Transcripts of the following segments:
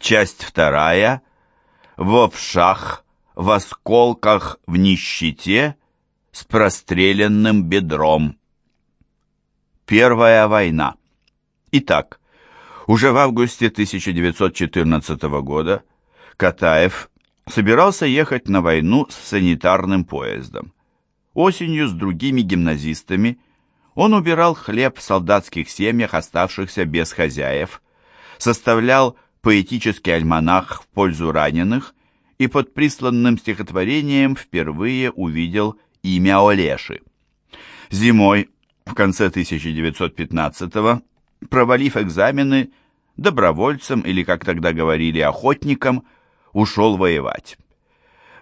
Часть вторая. В овшах, в осколках, в нищете, с простреленным бедром. Первая война. Итак, уже в августе 1914 года Катаев собирался ехать на войну с санитарным поездом. Осенью с другими гимназистами он убирал хлеб в солдатских семьях, оставшихся без хозяев, составлял поэтический альманах в пользу раненых и под присланным стихотворением впервые увидел имя Олеши. Зимой, в конце 1915-го, провалив экзамены, добровольцем или, как тогда говорили, охотником, ушел воевать.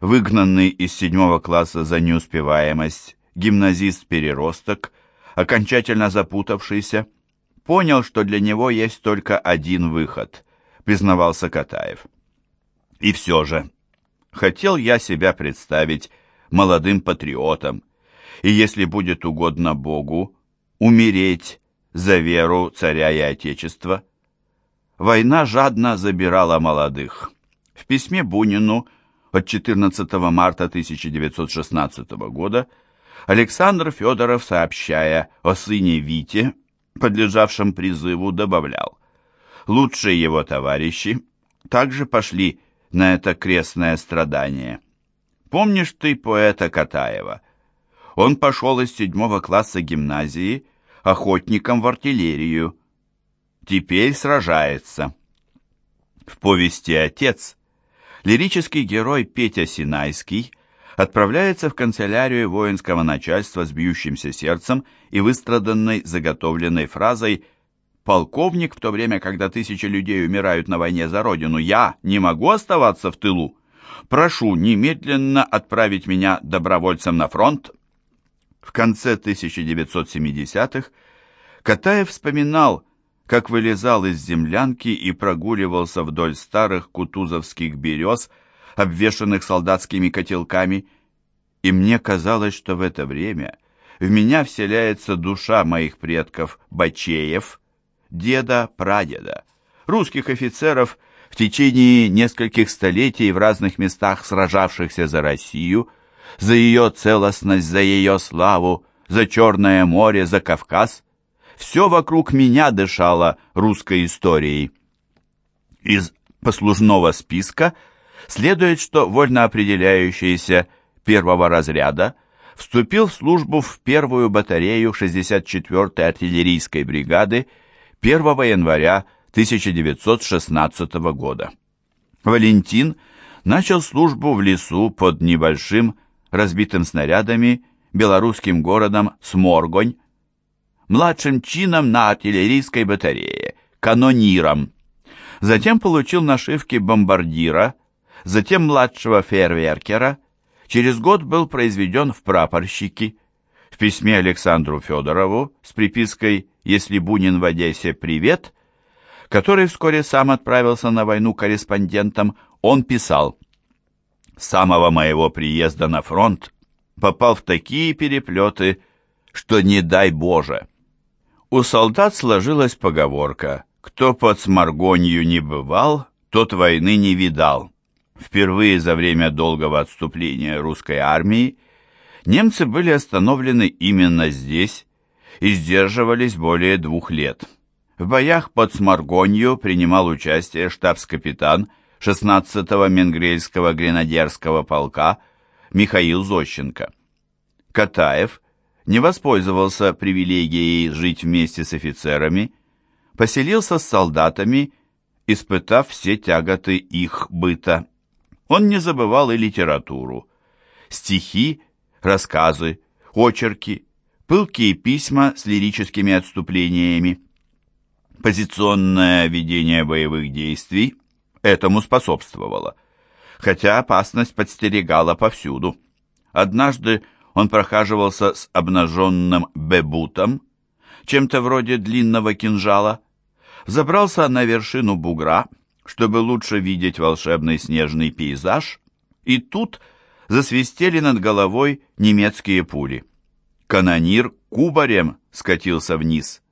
Выгнанный из седьмого класса за неуспеваемость, гимназист-переросток, окончательно запутавшийся, понял, что для него есть только один выход, признавался Катаев. И все же, хотел я себя представить молодым патриотом, и, если будет угодно Богу, умереть за веру царя и отечества. Война жадно забирала молодых. В письме Бунину от 14 марта 1916 года Александр Федоров, сообщая о сыне Вите, подлежавшем призыву, добавлял, «Лучшие его товарищи также пошли на это крестное страдание. Помнишь ты поэта Катаева? Он пошел из седьмого класса гимназии охотником в артиллерию. Теперь сражается». В повести «Отец» лирический герой Петя Синайский отправляется в канцелярию воинского начальства с бьющимся сердцем и выстраданной заготовленной фразой «Полковник, в то время, когда тысячи людей умирают на войне за родину, я не могу оставаться в тылу. Прошу немедленно отправить меня добровольцем на фронт». В конце 1970-х Катаев вспоминал, как вылезал из землянки и прогуливался вдоль старых кутузовских берез, обвешанных солдатскими котелками, и мне казалось, что в это время в меня вселяется душа моих предков Бачеев, деда, прадеда, русских офицеров, в течение нескольких столетий в разных местах сражавшихся за Россию, за ее целостность, за ее славу, за Черное море, за Кавказ – все вокруг меня дышало русской историей. Из послужного списка следует, что вольно определяющийся первого разряда вступил в службу в первую батарею 64-й артиллерийской бригады 1 января 1916 года. Валентин начал службу в лесу под небольшим, разбитым снарядами, белорусским городом Сморгонь, младшим чином на артиллерийской батарее, канониром. Затем получил нашивки бомбардира, затем младшего фейерверкера. Через год был произведен в прапорщики. В письме Александру Федорову с припиской «Если Бунин в Одессе, привет», который вскоре сам отправился на войну корреспондентом, он писал «С самого моего приезда на фронт попал в такие переплеты, что не дай Боже». У солдат сложилась поговорка «Кто под сморгонью не бывал, тот войны не видал». Впервые за время долгого отступления русской армии немцы были остановлены именно здесь и сдерживались более двух лет. В боях под Сморгонью принимал участие штабс-капитан 16-го Менгрельского гренадерского полка Михаил Зощенко. Катаев – не воспользовался привилегией жить вместе с офицерами, поселился с солдатами, испытав все тяготы их быта. Он не забывал и литературу. Стихи, рассказы, очерки, пылкие письма с лирическими отступлениями. Позиционное ведение боевых действий этому способствовало, хотя опасность подстерегала повсюду. Однажды он прохаживался с обнаженным бебутом, чем-то вроде длинного кинжала, забрался на вершину бугра, чтобы лучше видеть волшебный снежный пейзаж, и тут засвистели над головой немецкие пули. Канонир кубарем скатился вниз.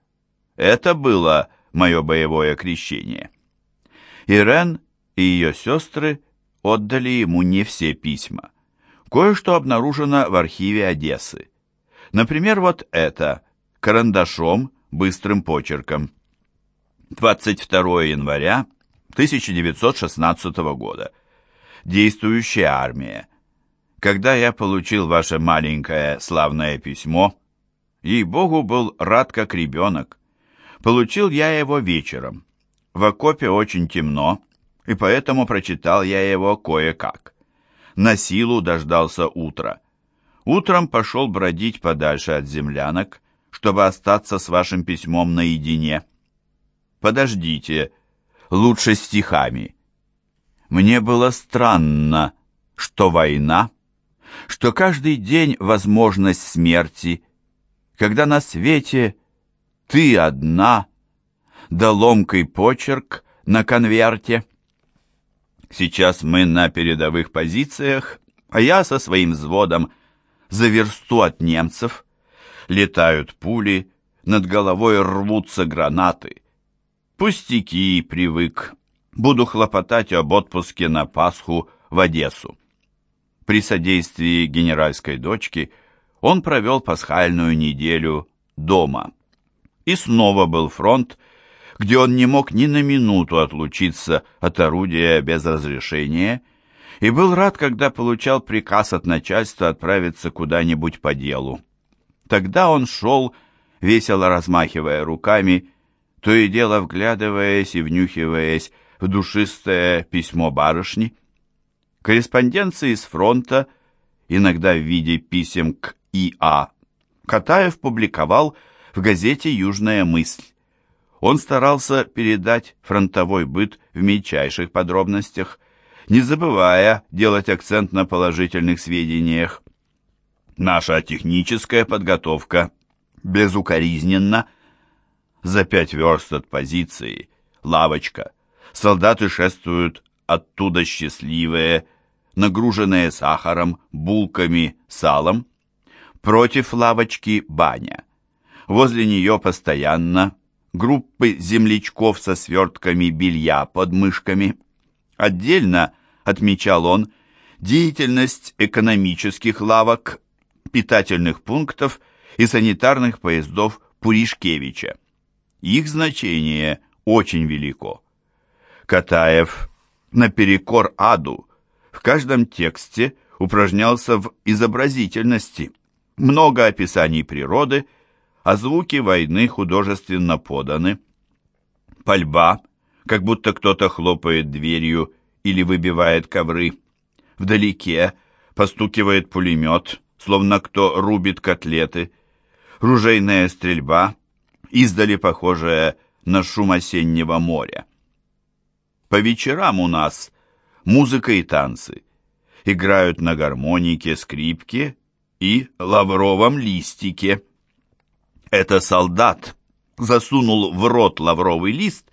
Это было мое боевое крещение. Ирен и ее сестры отдали ему не все письма. Кое-что обнаружено в архиве Одессы. Например, вот это, карандашом, быстрым почерком. 22 января 1916 года. Действующая армия. Когда я получил ваше маленькое славное письмо, ей-богу, был рад как ребенок. Получил я его вечером. В окопе очень темно, и поэтому прочитал я его кое-как. На силу дождался утра. Утром пошел бродить подальше от землянок, чтобы остаться с вашим письмом наедине. Подождите, лучше стихами. Мне было странно, что война, что каждый день возможность смерти, когда на свете ты одна, да ломкий почерк на конверте. Сейчас мы на передовых позициях, а я со своим взводом за версту от немцев. Летают пули, над головой рвутся гранаты. Пустяки, привык. Буду хлопотать об отпуске на Пасху в Одессу. При содействии генеральской дочки он провел пасхальную неделю дома. И снова был фронт, где он не мог ни на минуту отлучиться от орудия без разрешения, и был рад, когда получал приказ от начальства отправиться куда-нибудь по делу. Тогда он шел, весело размахивая руками, то и дело вглядываясь и внюхиваясь в душистое письмо барышни. Корреспонденции с фронта, иногда в виде писем к И.А., Катаев публиковал в газете «Южная мысль». Он старался передать фронтовой быт в мельчайших подробностях, не забывая делать акцент на положительных сведениях. Наша техническая подготовка безукоризненна. За пять верст от позиции, лавочка, солдаты шествуют оттуда счастливые, нагруженные сахаром, булками, салом. Против лавочки баня. Возле нее постоянно группы землячков со свертками белья под мышками. Отдельно, отмечал он, деятельность экономических лавок, питательных пунктов и санитарных поездов Пуришкевича. Их значение очень велико. Катаев наперекор аду в каждом тексте упражнялся в изобразительности. Много описаний природы – а звуки войны художественно поданы. Пальба, как будто кто-то хлопает дверью или выбивает ковры. Вдалеке постукивает пулемет, словно кто рубит котлеты. Ружейная стрельба, издали похожая на шум осеннего моря. По вечерам у нас музыка и танцы. Играют на гармонике, скрипке и лавровом листике. Это солдат засунул в рот лавровый лист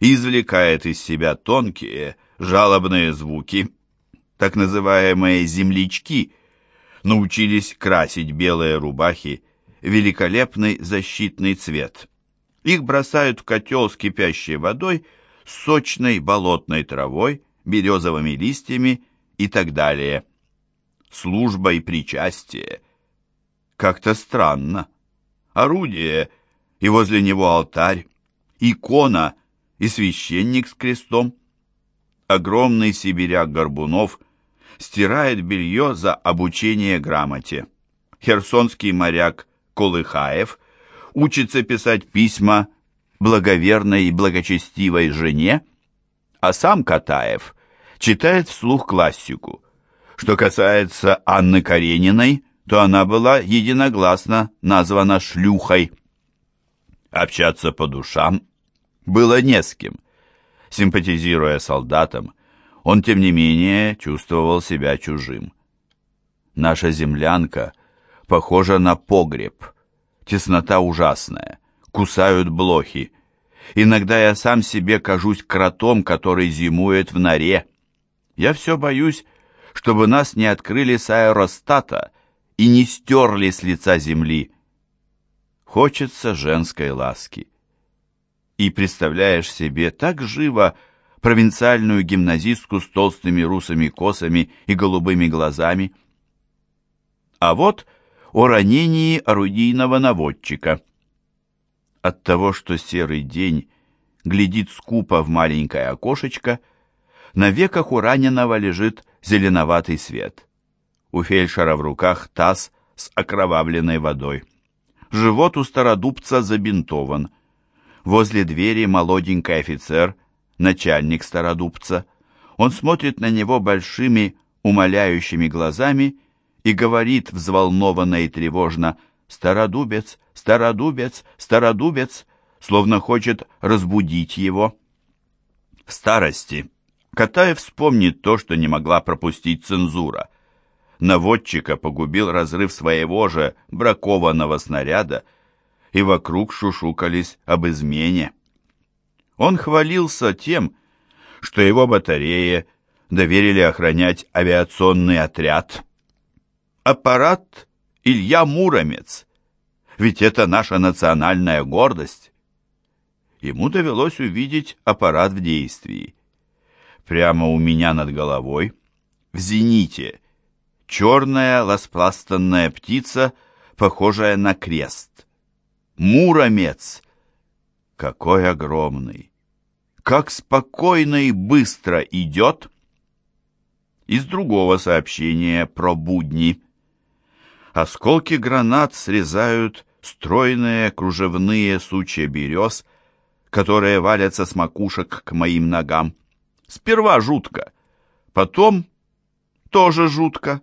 и извлекает из себя тонкие, жалобные звуки. Так называемые землячки научились красить белые рубахи великолепный защитный цвет. Их бросают в котел с кипящей водой, сочной болотной травой, березовыми листьями и так далее. Служба и причастие. Как-то странно орудие, и возле него алтарь, икона и священник с крестом. Огромный сибиряк Горбунов стирает белье за обучение грамоте. Херсонский моряк Колыхаев учится писать письма благоверной и благочестивой жене, а сам Катаев читает вслух классику. Что касается Анны Карениной, то она была единогласно названа шлюхой. Общаться по душам было не с кем. Симпатизируя солдатам, он, тем не менее, чувствовал себя чужим. Наша землянка похожа на погреб. Теснота ужасная, кусают блохи. Иногда я сам себе кажусь кротом, который зимует в норе. Я все боюсь, чтобы нас не открыли с аэростата и не стерли с лица земли. Хочется женской ласки. И представляешь себе так живо провинциальную гимназистку с толстыми русыми косами и голубыми глазами. А вот о ранении орудийного наводчика. От того, что серый день глядит скупо в маленькое окошечко, на веках у раненого лежит зеленоватый свет. У фельдшера в руках таз с окровавленной водой. Живот у стародубца забинтован. Возле двери молоденький офицер, начальник стародубца. Он смотрит на него большими, умоляющими глазами и говорит взволнованно и тревожно «Стародубец, стародубец, стародубец», словно хочет разбудить его. В старости Катаев вспомнит то, что не могла пропустить цензура. Наводчика погубил разрыв своего же бракованного снаряда, и вокруг шушукались об измене. Он хвалился тем, что его батарее доверили охранять авиационный отряд. Аппарат Илья Муромец, ведь это наша национальная гордость. Ему довелось увидеть аппарат в действии. Прямо у меня над головой, в зените, черная ласпластанная птица, похожая на крест. Муромец! Какой огромный! Как спокойно и быстро идет! Из другого сообщения про будни. Осколки гранат срезают стройные кружевные сучья берез, которые валятся с макушек к моим ногам. Сперва жутко, потом тоже жутко.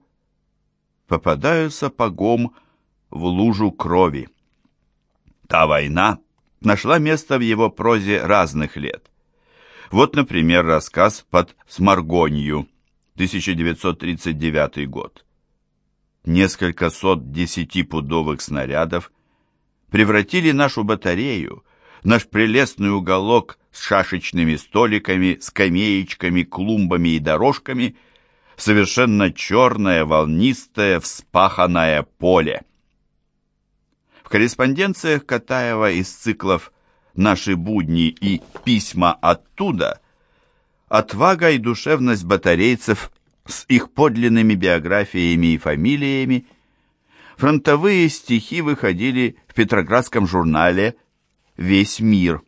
Попадаю сапогом в лужу крови. Та война нашла место в его прозе разных лет. Вот, например, рассказ под Сморгонью, 1939 год. Несколько сот десятипудовых снарядов превратили нашу батарею наш прелестный уголок с шашечными столиками, скамеечками, клумбами и дорожками, совершенно черное, волнистое, вспаханное поле. В корреспонденциях Катаева из циклов «Наши будни» и «Письма оттуда» отвага и душевность батарейцев с их подлинными биографиями и фамилиями, фронтовые стихи выходили в Петроградском журнале весь мир.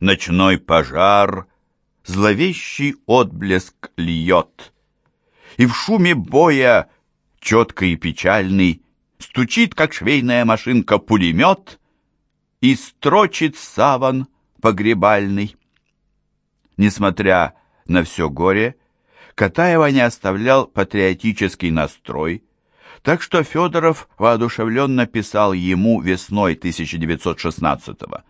Ночной пожар, зловещий отблеск льет, И в шуме боя, четко и печальный, Стучит, как швейная машинка, пулемет И строчит саван погребальный. Несмотря на все горе, Катаева не оставлял патриотический настрой, так что Федоров воодушевленно писал ему весной 1916-го.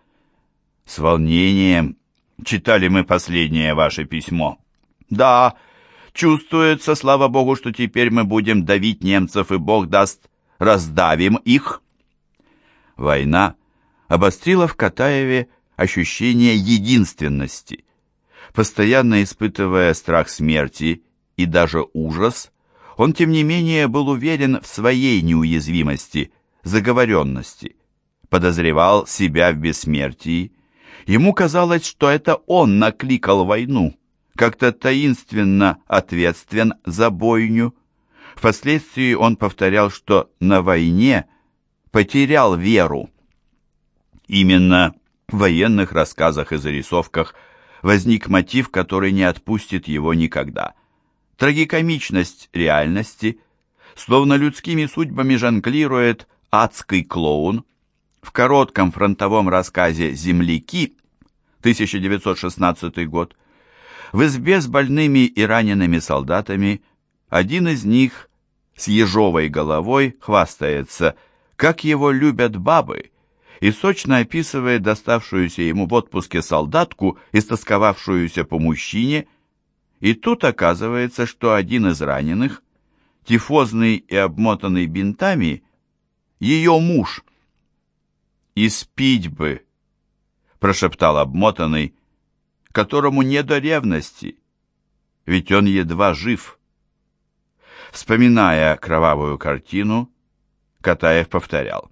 «С волнением читали мы последнее ваше письмо. Да, чувствуется, слава богу, что теперь мы будем давить немцев, и Бог даст, раздавим их». Война обострила в Катаеве ощущение единственности. Постоянно испытывая страх смерти и даже ужас – он, тем не менее, был уверен в своей неуязвимости, заговоренности, подозревал себя в бессмертии. Ему казалось, что это он накликал войну, как-то таинственно ответствен за бойню. Впоследствии он повторял, что на войне потерял веру. Именно в военных рассказах и зарисовках возник мотив, который не отпустит его никогда – трагикомичность реальности, словно людскими судьбами жонглирует адский клоун. В коротком фронтовом рассказе «Земляки» 1916 год в избе с больными и ранеными солдатами один из них с ежовой головой хвастается, как его любят бабы, и сочно описывает доставшуюся ему в отпуске солдатку, истосковавшуюся по мужчине, и тут оказывается, что один из раненых, тифозный и обмотанный бинтами, ее муж. «И спить бы», — прошептал обмотанный, которому не до ревности, ведь он едва жив. Вспоминая кровавую картину, Катаев повторял.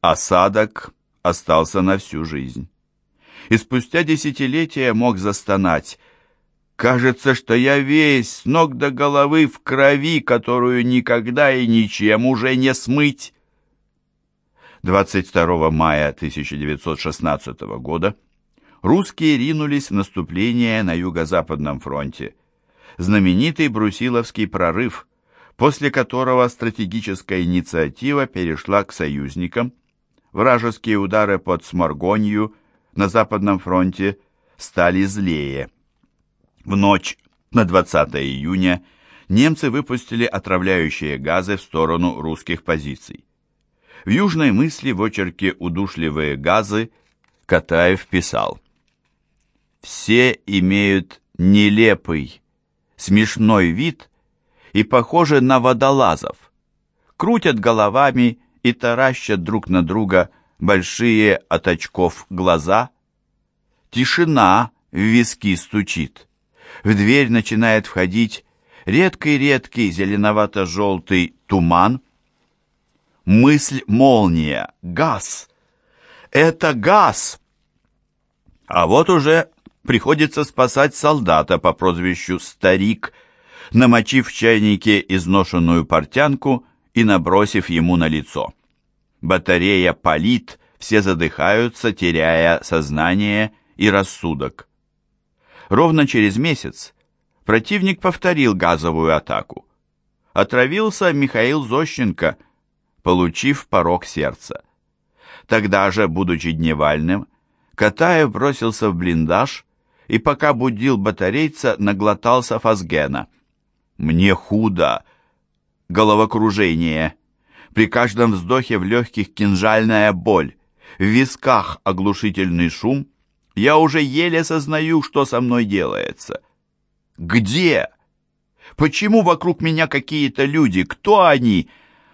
Осадок остался на всю жизнь. и спустя десятилетия мог застонать. «Кажется, что я весь с ног до головы в крови, которую никогда и ничем уже не смыть». 22 мая 1916 года русские ринулись в наступление на Юго-Западном фронте. Знаменитый Брусиловский прорыв, после которого стратегическая инициатива перешла к союзникам, вражеские удары под Сморгонью на Западном фронте стали злее. В ночь на 20 июня немцы выпустили отравляющие газы в сторону русских позиций. В южной мысли в очерке «Удушливые газы» Катаев писал «Все имеют нелепый, смешной вид и похожи на водолазов, крутят головами и таращат друг на друга большие от очков глаза. Тишина в виски стучит. В дверь начинает входить редкий-редкий зеленовато-желтый туман, Мысль молния. Газ. Это газ. А вот уже приходится спасать солдата по прозвищу Старик, намочив в чайнике изношенную портянку и набросив ему на лицо. Батарея палит, все задыхаются, теряя сознание и рассудок. Ровно через месяц противник повторил газовую атаку. Отравился Михаил Зощенко – получив порог сердца. Тогда же, будучи дневальным, Катаев бросился в блиндаж и, пока будил батарейца, наглотался фазгена. «Мне худо!» Головокружение. При каждом вздохе в легких кинжальная боль. В висках оглушительный шум. Я уже еле сознаю, что со мной делается. «Где?» Почему вокруг меня какие-то люди? Кто они?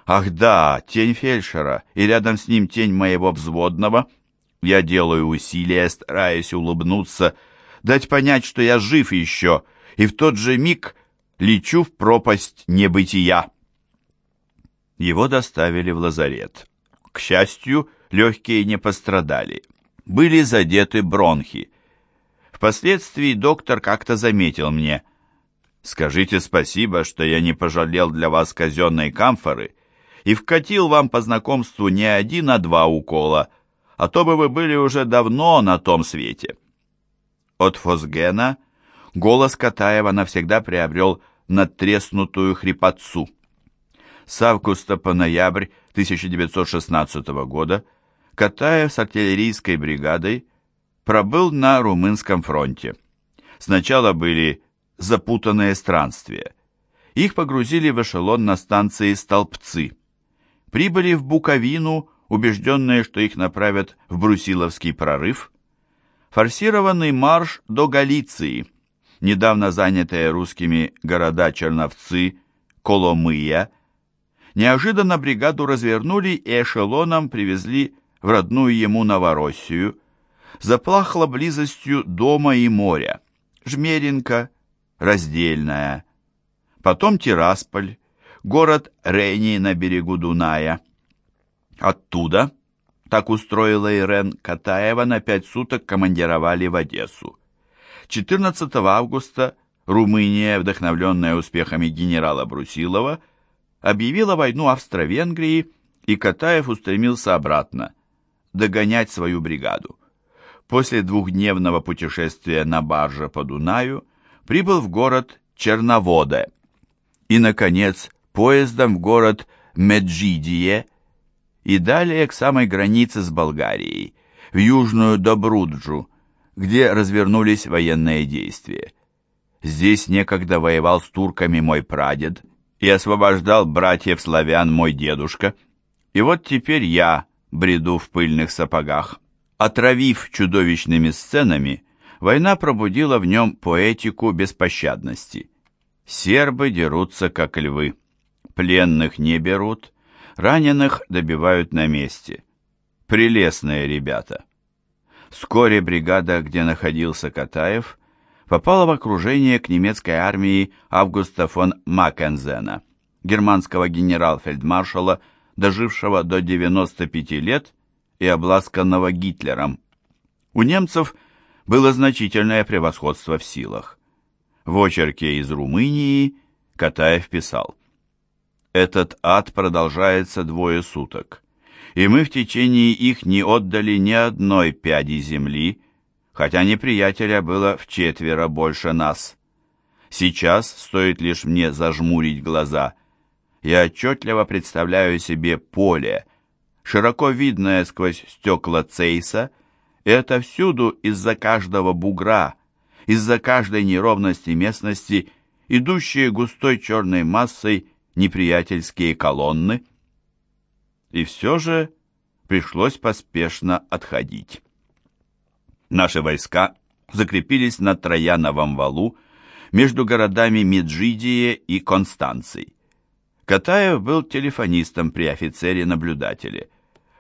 Ах да, тень фельдшера, и рядом с ним тень моего взводного. Я делаю усилия, стараясь улыбнуться, дать понять, что я жив еще, и в тот же миг лечу в пропасть небытия. Его доставили в лазарет. К счастью, легкие не пострадали. Были задеты бронхи. Впоследствии доктор как-то заметил мне. «Скажите спасибо, что я не пожалел для вас казенной камфоры и вкатил вам по знакомству не один, а два укола, а то бы вы были уже давно на том свете. От Фосгена голос Катаева навсегда приобрел надтреснутую хрипотцу. С августа по ноябрь 1916 года Катаев с артиллерийской бригадой пробыл на Румынском фронте. Сначала были запутанные странствия. Их погрузили в эшелон на станции Столбцы прибыли в Буковину, убежденные, что их направят в Брусиловский прорыв. Форсированный марш до Галиции, недавно занятые русскими города Черновцы, Коломыя. Неожиданно бригаду развернули и эшелоном привезли в родную ему Новороссию. Заплахло близостью дома и моря. Жмеринка, Раздельная. Потом Тирасполь, город Рейни на берегу Дуная. Оттуда, так устроила Ирен Катаева, на пять суток командировали в Одессу. 14 августа Румыния, вдохновленная успехами генерала Брусилова, объявила войну Австро-Венгрии, и Катаев устремился обратно, догонять свою бригаду. После двухдневного путешествия на барже по Дунаю прибыл в город Черноводе. И, наконец, поездом в город Меджидие и далее к самой границе с Болгарией, в Южную Добруджу, где развернулись военные действия. Здесь некогда воевал с турками мой прадед и освобождал братьев-славян мой дедушка. И вот теперь я бреду в пыльных сапогах. Отравив чудовищными сценами, война пробудила в нем поэтику беспощадности. Сербы дерутся, как львы. Пленных не берут, раненых добивают на месте. Прелестные ребята. Вскоре бригада, где находился Катаев, попала в окружение к немецкой армии Августа фон Маккензена, германского генерал-фельдмаршала, дожившего до 95 лет и обласканного Гитлером. У немцев было значительное превосходство в силах. В очерке из Румынии Катаев писал «Этот ад продолжается двое суток, и мы в течение их не отдали ни одной пяди земли, хотя неприятеля было в четверо больше нас. Сейчас стоит лишь мне зажмурить глаза. Я отчетливо представляю себе поле, широко видное сквозь стекла Цейса, и это всюду из-за каждого бугра, из-за каждой неровности местности, идущие густой черной массой неприятельские колонны. И все же пришлось поспешно отходить. Наши войска закрепились на Трояновом валу между городами Меджидие и Констанций. Катаев был телефонистом при офицере-наблюдателе.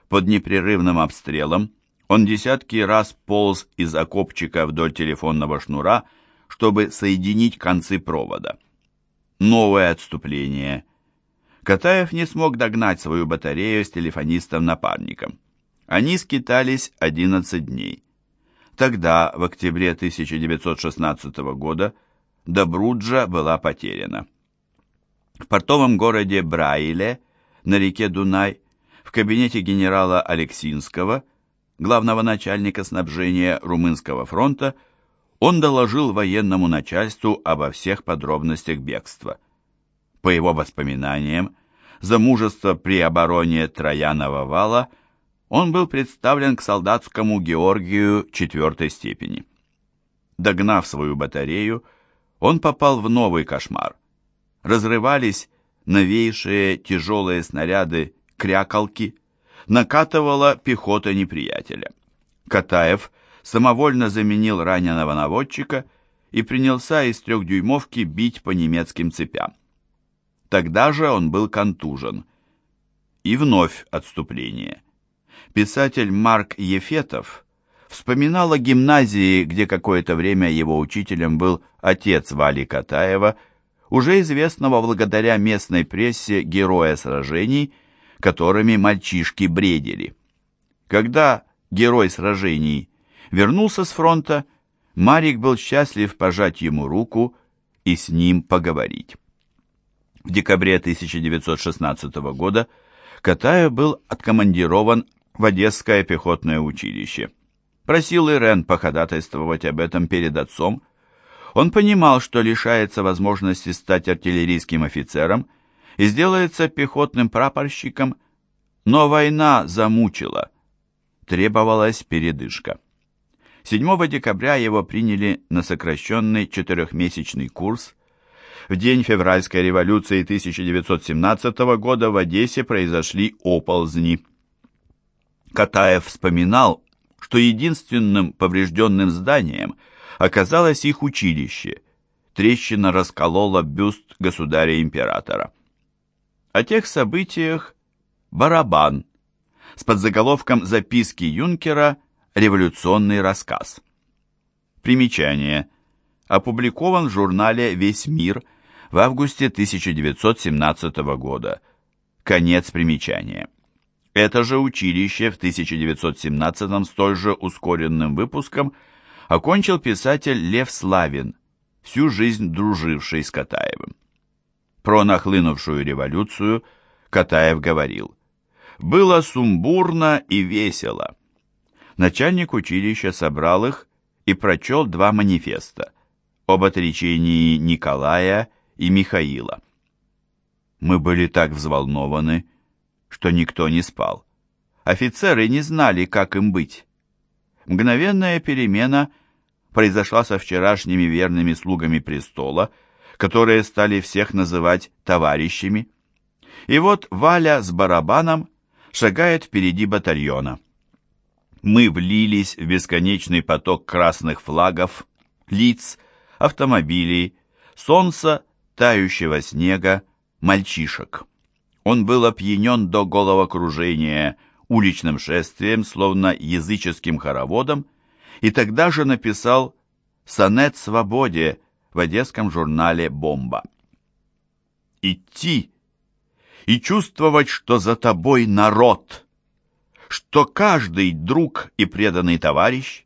Под непрерывным обстрелом он десятки раз полз из окопчика вдоль телефонного шнура, чтобы соединить концы провода. Новое отступление. Катаев не смог догнать свою батарею с телефонистом-напарником. Они скитались 11 дней. Тогда, в октябре 1916 года, Добруджа была потеряна. В портовом городе Брайле на реке Дунай в кабинете генерала Алексинского, главного начальника снабжения Румынского фронта, он доложил военному начальству обо всех подробностях бегства. По его воспоминаниям, за мужество при обороне Троянова вала – он был представлен к солдатскому Георгию четвертой степени. Догнав свою батарею, он попал в новый кошмар. Разрывались новейшие тяжелые снаряды крякалки, накатывала пехота неприятеля. Катаев самовольно заменил раненого наводчика и принялся из трехдюймовки бить по немецким цепям. Тогда же он был контужен. И вновь отступление писатель Марк Ефетов вспоминал о гимназии, где какое-то время его учителем был отец Вали Катаева, уже известного благодаря местной прессе героя сражений, которыми мальчишки бредили. Когда герой сражений вернулся с фронта, Марик был счастлив пожать ему руку и с ним поговорить. В декабре 1916 года Катаев был откомандирован в Одесское пехотное училище. Просил Ирен походатайствовать об этом перед отцом. Он понимал, что лишается возможности стать артиллерийским офицером и сделается пехотным прапорщиком, но война замучила. Требовалась передышка. 7 декабря его приняли на сокращенный четырехмесячный курс. В день февральской революции 1917 года в Одессе произошли оползни. Катаев вспоминал, что единственным поврежденным зданием оказалось их училище. Трещина расколола бюст государя-императора. О тех событиях «Барабан» с подзаголовком «Записки юнкера. Революционный рассказ». Примечание. Опубликован в журнале «Весь мир» в августе 1917 года. Конец примечания. Это же училище в 1917-м столь же ускоренным выпуском окончил писатель Лев Славин, всю жизнь друживший с Катаевым. Про нахлынувшую революцию Катаев говорил «Было сумбурно и весело». Начальник училища собрал их и прочел два манифеста об отречении Николая и Михаила. Мы были так взволнованы, что никто не спал. Офицеры не знали, как им быть. Мгновенная перемена произошла со вчерашними верными слугами престола, которые стали всех называть товарищами. И вот Валя с барабаном шагает впереди батальона. Мы влились в бесконечный поток красных флагов, лиц, автомобилей, солнца, тающего снега, мальчишек. Он был опьянен до головокружения уличным шествием, словно языческим хороводом, и тогда же написал «Сонет свободе» в одесском журнале «Бомба». «Идти и чувствовать, что за тобой народ, что каждый друг и преданный товарищ,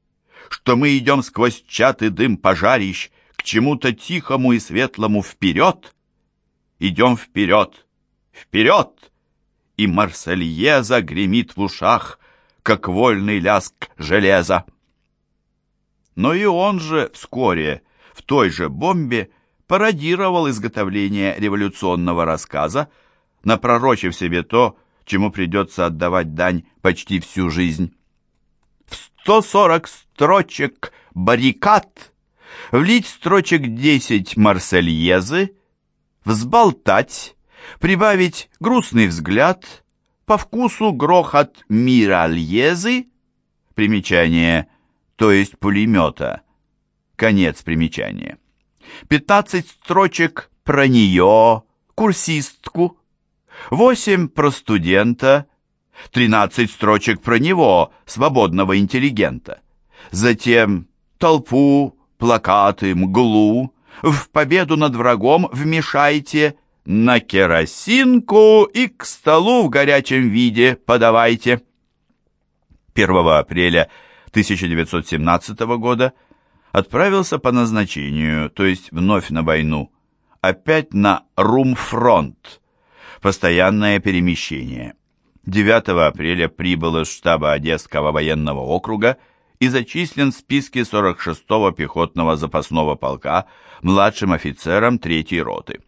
что мы идем сквозь чат и дым пожарищ к чему-то тихому и светлому вперед. Идем вперед, вперед! И Марсельеза гремит в ушах, как вольный ляск железа. Но и он же вскоре в той же бомбе пародировал изготовление революционного рассказа, напророчив себе то, чему придется отдавать дань почти всю жизнь. В 140 строчек баррикад влить строчек 10 марсельезы, взболтать, прибавить грустный взгляд, по вкусу грохот миральезы, примечание, то есть пулемета, конец примечания. 15 строчек про нее, курсистку, 8 про студента, 13 строчек про него, свободного интеллигента. Затем толпу, плакаты, мглу, в победу над врагом вмешайте, на керосинку и к столу в горячем виде подавайте. 1 апреля 1917 года отправился по назначению, то есть вновь на войну, опять на Румфронт, постоянное перемещение. 9 апреля прибыл из штаба Одесского военного округа и зачислен в списке 46-го пехотного запасного полка младшим офицером 3-й роты.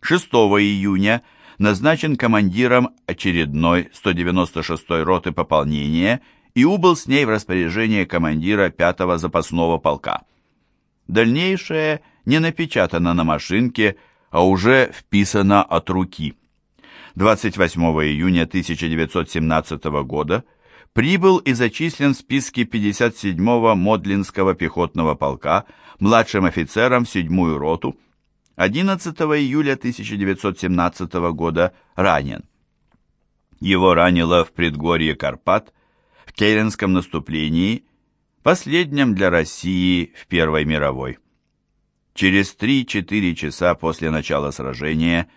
6 июня назначен командиром очередной 196-й роты пополнения и убыл с ней в распоряжение командира 5-го запасного полка. Дальнейшее не напечатано на машинке, а уже вписано от руки. 28 июня 1917 года прибыл и зачислен в списке 57-го Модлинского пехотного полка младшим офицером в 7-ю роту, 11 июля 1917 года ранен. Его ранило в предгорье Карпат в Керенском наступлении, последнем для России в Первой мировой. Через 3-4 часа после начала сражения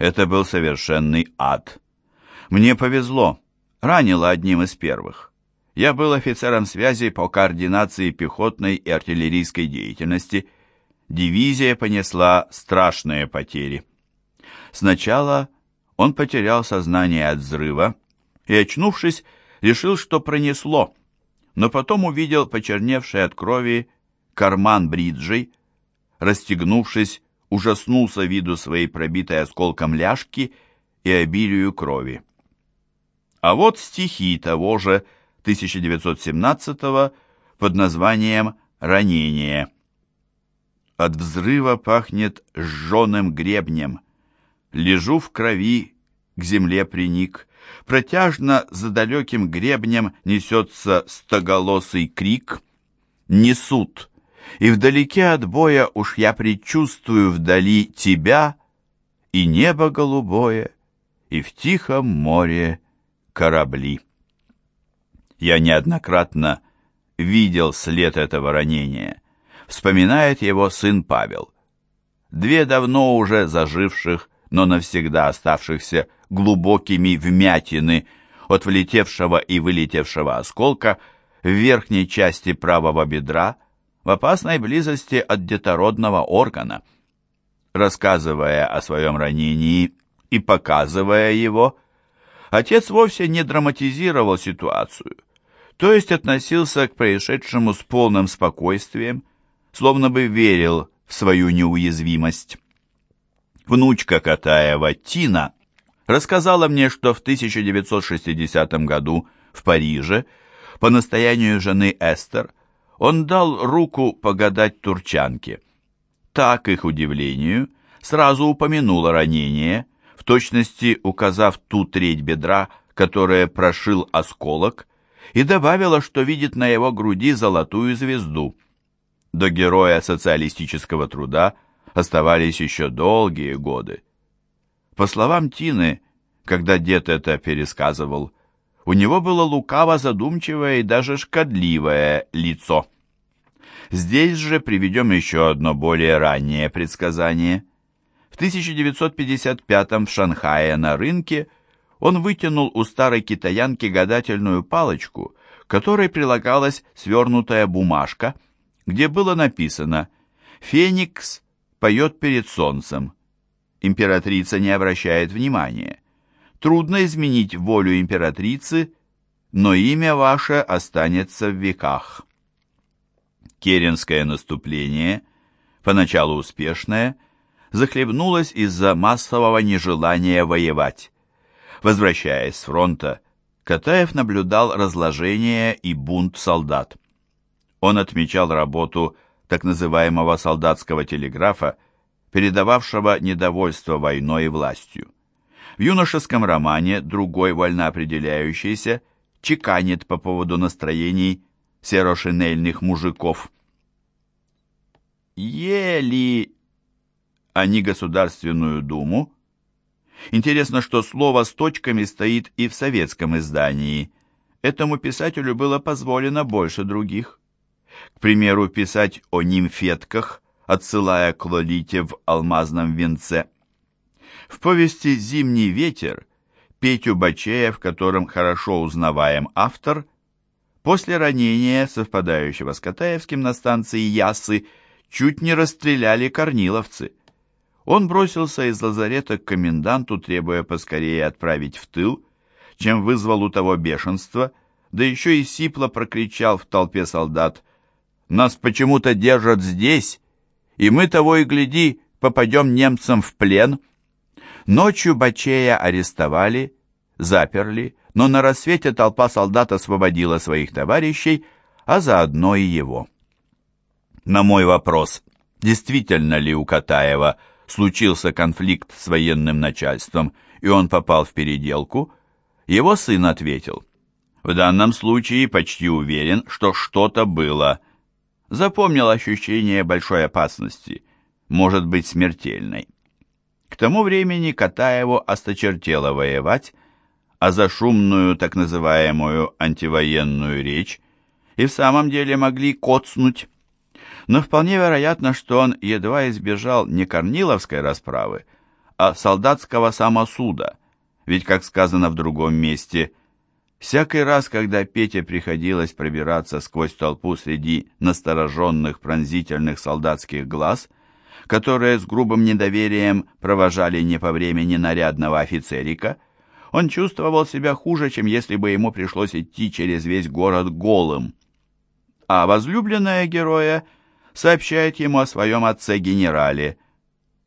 это был совершенный ад. Мне повезло, ранило одним из первых. Я был офицером связи по координации пехотной и артиллерийской деятельности. Дивизия понесла страшные потери. Сначала он потерял сознание от взрыва и, очнувшись, решил, что пронесло, но потом увидел почерневший от крови карман бриджей, расстегнувшись, ужаснулся виду своей пробитой осколком ляжки и обилию крови. А вот стихи того же 1917 под названием «Ранение». От взрыва пахнет сжженным гребнем. Лежу в крови, к земле приник. Протяжно за далеким гребнем несется стоголосый крик. Несут, и вдалеке от боя уж я предчувствую вдали тебя и небо голубое, и в тихом море корабли. Я неоднократно видел след этого ранения, вспоминает его сын Павел. Две давно уже заживших, но навсегда оставшихся глубокими вмятины от влетевшего и вылетевшего осколка в верхней части правого бедра в опасной близости от детородного органа. Рассказывая о своем ранении и показывая его, отец вовсе не драматизировал ситуацию, то есть относился к происшедшему с полным спокойствием, словно бы верил в свою неуязвимость. Внучка Катаева Тина рассказала мне, что в 1960 году в Париже по настоянию жены Эстер он дал руку погадать турчанке. Так, их удивлению, сразу упомянула ранение, в точности указав ту треть бедра, которая прошил осколок, и добавила, что видит на его груди золотую звезду. До героя социалистического труда оставались еще долгие годы. По словам Тины, когда дед это пересказывал, у него было лукаво задумчивое и даже шкодливое лицо. Здесь же приведем еще одно более раннее предсказание – 1955 в Шанхае на рынке он вытянул у старой китаянки гадательную палочку, которой прилагалась свернутая бумажка, где было написано «Феникс поет перед солнцем». Императрица не обращает внимания. Трудно изменить волю императрицы, но имя ваше останется в веках. Керенское наступление, поначалу успешное, захлебнулось из-за массового нежелания воевать. Возвращаясь с фронта, Катаев наблюдал разложение и бунт солдат. Он отмечал работу так называемого солдатского телеграфа, передававшего недовольство войной и властью. В юношеском романе другой вольноопределяющийся чеканит по поводу настроений серошинельных мужиков. Ели они Государственную Думу. Интересно, что слово с точками стоит и в советском издании. Этому писателю было позволено больше других. К примеру, писать о нимфетках, отсылая к Лолите в алмазном венце. В повести «Зимний ветер» Петю Бачея, в котором хорошо узнаваем автор, после ранения, совпадающего с Катаевским на станции Ясы, чуть не расстреляли корниловцы. Он бросился из лазарета к коменданту, требуя поскорее отправить в тыл, чем вызвал у того бешенство, да еще и сипло прокричал в толпе солдат «Нас почему-то держат здесь, и мы того и гляди, попадем немцам в плен». Ночью Бачея арестовали, заперли, но на рассвете толпа солдат освободила своих товарищей, а заодно и его. На мой вопрос, действительно ли у Катаева случился конфликт с военным начальством, и он попал в переделку, его сын ответил, «В данном случае почти уверен, что что-то было. Запомнил ощущение большой опасности, может быть смертельной». К тому времени Катаеву осточертело воевать, а за шумную так называемую антивоенную речь и в самом деле могли коцнуть. Но вполне вероятно, что он едва избежал не Корниловской расправы, а солдатского самосуда, ведь, как сказано в другом месте, всякий раз, когда Пете приходилось пробираться сквозь толпу среди настороженных пронзительных солдатских глаз – которые с грубым недоверием провожали не по времени нарядного офицерика, он чувствовал себя хуже, чем если бы ему пришлось идти через весь город голым. А возлюбленная героя сообщает ему о своем отце-генерале.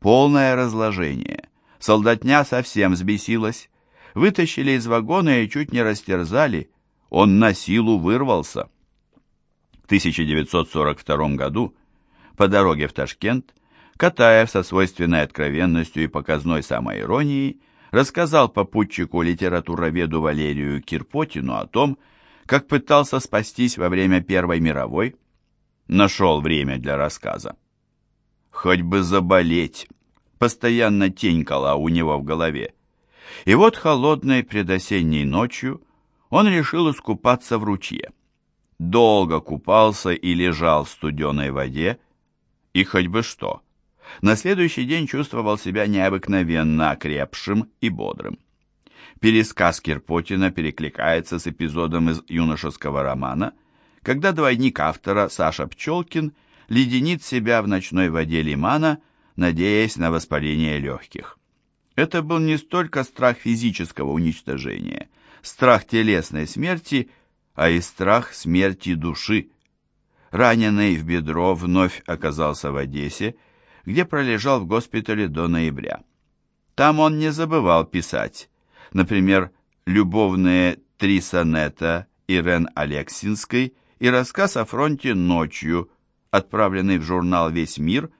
Полное разложение. Солдатня совсем взбесилась. Вытащили из вагона и чуть не растерзали. Он на силу вырвался. В 1942 году по дороге в Ташкент Катаев со свойственной откровенностью и показной самоиронией рассказал попутчику литературоведу Валерию Кирпотину о том, как пытался спастись во время Первой мировой, нашел время для рассказа. Хоть бы заболеть, постоянно тенькала у него в голове. И вот холодной предосенней ночью он решил искупаться в ручье. Долго купался и лежал в студеной воде, и хоть бы что – на следующий день чувствовал себя необыкновенно окрепшим и бодрым. Пересказ Кирпотина перекликается с эпизодом из юношеского романа, когда двойник автора Саша Пчелкин леденит себя в ночной воде лимана, надеясь на воспаление легких. Это был не столько страх физического уничтожения, страх телесной смерти, а и страх смерти души. Раненый в бедро вновь оказался в Одессе, где пролежал в госпитале до ноября. Там он не забывал писать, например, любовные три сонета Ирен Алексинской и рассказ о фронте ночью, отправленный в журнал «Весь мир»,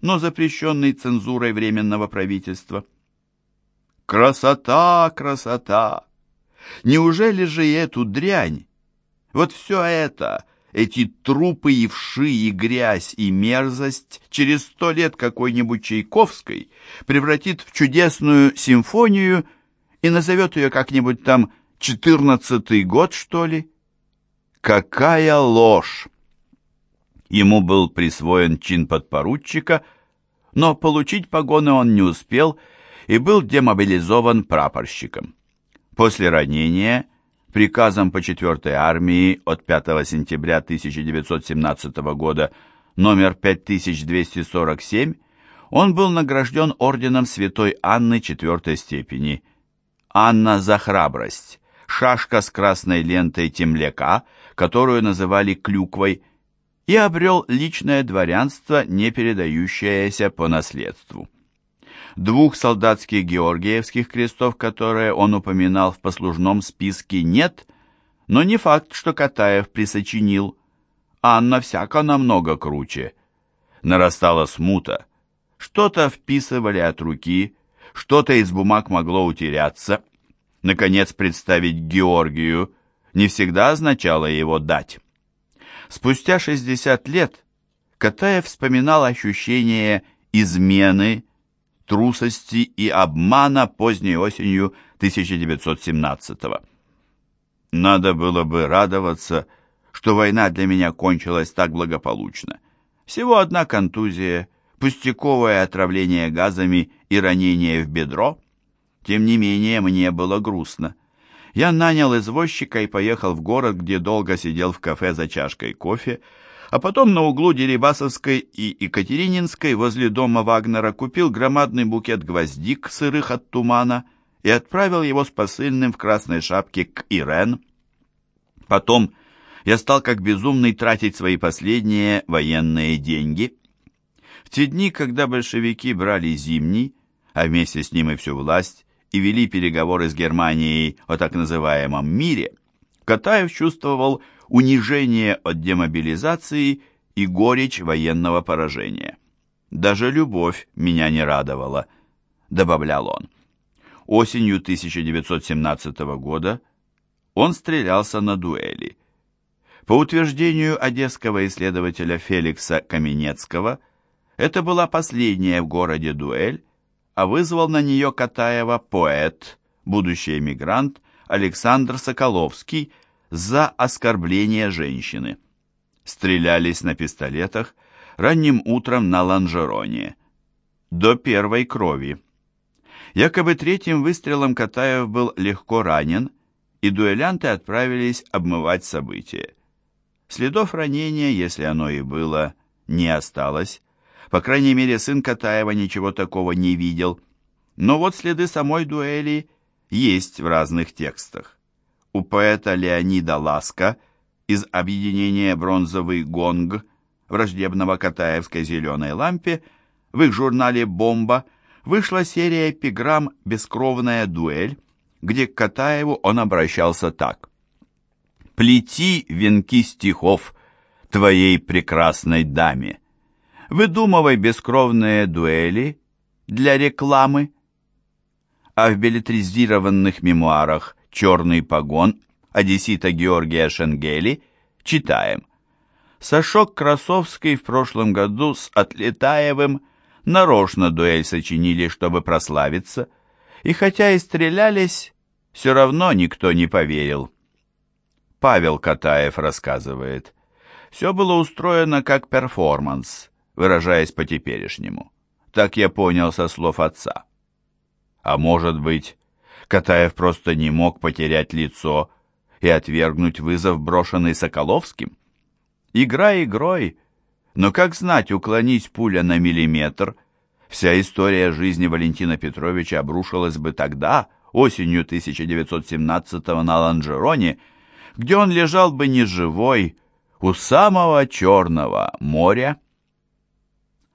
но запрещенный цензурой Временного правительства. Красота, красота! Неужели же эту дрянь? Вот все это эти трупы и вши, и грязь, и мерзость через сто лет какой-нибудь Чайковской превратит в чудесную симфонию и назовет ее как-нибудь там «Четырнадцатый год», что ли? Какая ложь! Ему был присвоен чин подпоручика, но получить погоны он не успел и был демобилизован прапорщиком. После ранения Приказом по 4-й армии от 5 сентября 1917 года номер 5247 он был награжден орденом Святой Анны четвертой степени. Анна за храбрость, шашка с красной лентой темляка, которую называли клюквой, и обрел личное дворянство, не передающееся по наследству. Двух солдатских георгиевских крестов, которые он упоминал в послужном списке, нет, но не факт, что Катаев присочинил. Анна всяко намного круче. Нарастала смута. Что-то вписывали от руки, что-то из бумаг могло утеряться. Наконец, представить Георгию не всегда означало его дать. Спустя 60 лет Катаев вспоминал ощущение измены, трусости и обмана поздней осенью 1917-го. Надо было бы радоваться, что война для меня кончилась так благополучно. Всего одна контузия, пустяковое отравление газами и ранение в бедро. Тем не менее, мне было грустно. Я нанял извозчика и поехал в город, где долго сидел в кафе за чашкой кофе, а потом на углу Дерибасовской и Екатерининской возле дома Вагнера купил громадный букет гвоздик, сырых от тумана, и отправил его с посыльным в красной шапке к Ирен. Потом я стал как безумный тратить свои последние военные деньги. В те дни, когда большевики брали Зимний, а вместе с ним и всю власть, и вели переговоры с Германией о так называемом «мире», Катаев чувствовал унижение от демобилизации и горечь военного поражения. «Даже любовь меня не радовала», — добавлял он. Осенью 1917 года он стрелялся на дуэли. По утверждению одесского исследователя Феликса Каменецкого, это была последняя в городе дуэль, а вызвал на нее Катаева поэт, будущий эмигрант Александр Соколовский, за оскорбление женщины. Стрелялись на пистолетах ранним утром на лонжероне. До первой крови. Якобы третьим выстрелом Катаев был легко ранен, и дуэлянты отправились обмывать события. Следов ранения, если оно и было, не осталось. По крайней мере, сын Катаева ничего такого не видел. Но вот следы самой дуэли есть в разных текстах у поэта Леонида Ласка из объединения «Бронзовый гонг» враждебного Катаевской зеленой лампе в их журнале «Бомба» вышла серия эпиграмм «Бескровная дуэль», где к Катаеву он обращался так. «Плети венки стихов твоей прекрасной даме, выдумывай бескровные дуэли для рекламы». А в билетризированных мемуарах «Черный погон» одессита Георгия Шенгели читаем «Сашок Красовский в прошлом году с Отлетаевым нарочно дуэль сочинили, чтобы прославиться, и хотя и стрелялись, все равно никто не поверил». Павел Катаев рассказывает, «Все было устроено как перформанс, выражаясь по-теперешнему. Так я понял со слов отца. А может быть, Катаев просто не мог потерять лицо и отвергнуть вызов, брошенный Соколовским. Игра игрой, но как знать, уклонись пуля на миллиметр, вся история жизни Валентина Петровича обрушилась бы тогда, осенью 1917-го на Ланжероне, где он лежал бы неживой у самого Черного моря,